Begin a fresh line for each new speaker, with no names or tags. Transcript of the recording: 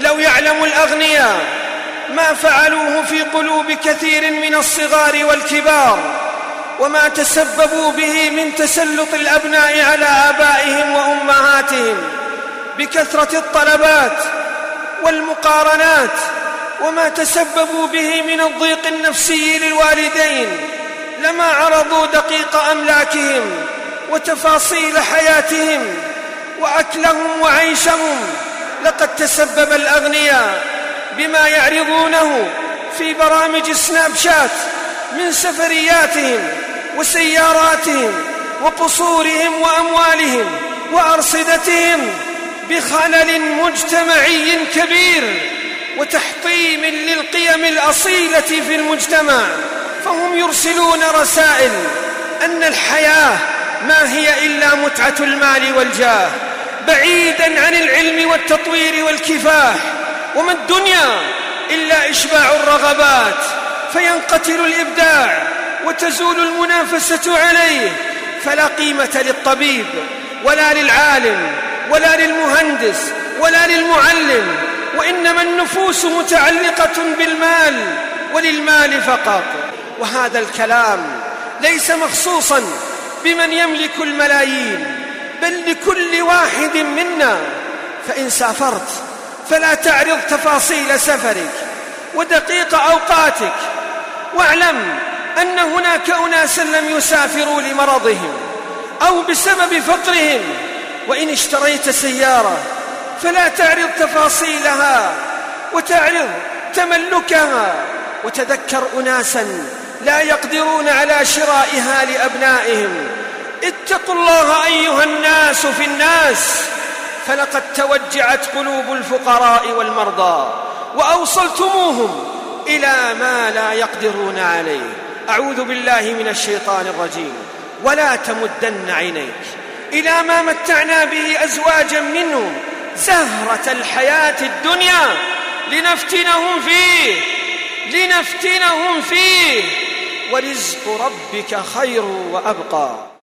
لو يعلم الأغنياء ما فعلوه في قلوب كثير من الصغار والكبار وما تسببوا به من تسلط الأبناء على آبائهم وأمهاتهم بكثرة الطلبات والمقارنات وما تسببوا به من الضيق النفسي للوالدين لما عرضوا دقيق أملاكهم وتفاصيل حياتهم وأكلهم وعيشهم لقد تسبب الأغنياء بما يعرضونه في برامج سناب شات من سفرياتهم وسياراتهم وقصورهم وأموالهم وأرصدتهم بخلل مجتمعي كبير وتحطيم للقيم الأصيلة في المجتمع. فهم يرسلون رسائل أن الحياة ما هي إلا متعة المال والجاه. بعيدا عن العلم والتطوير والكفاح. وما الدنيا إلا إشباع الرغبات. فينقتل الإبداع وتزول المنافسة عليه. فلا قيمة للطبيب ولا للعالم ولا للمهندس ولا للمعلم. وإنما النفوس متعلقة بالمال وللمال فقط. وهذا الكلام ليس مخصوصا بمن يملك الملايين. لكل واحد منا فإن سافرت فلا تعرض تفاصيل سفرك ودقيق أوقاتك واعلم أن هناك أناسا لم يسافروا لمرضهم أو بسبب فقرهم وإن اشتريت سيارة فلا تعرض تفاصيلها وتعرض تملكها وتذكر أناسا لا يقدرون على شرائها لأبنائهم. اتقوا الله أيها الناس في الناس فلقد توجعت قلوب الفقراء والمرضى وأوصلتموهم إلى ما لا يقدرون عليه. أعوذ بالله من الشيطان الرجيم. ولا تمدن عينيك إلى ما متعنا به أزواجا منهم زهرة الحياة الدنيا لنفتنهم فيه لنفتنهم فيه. ورزق ربك خير وأبقى.